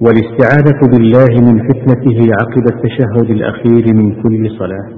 والاستعاذة بالله من فتنته عقب التشهد الأخير من كل صلاة.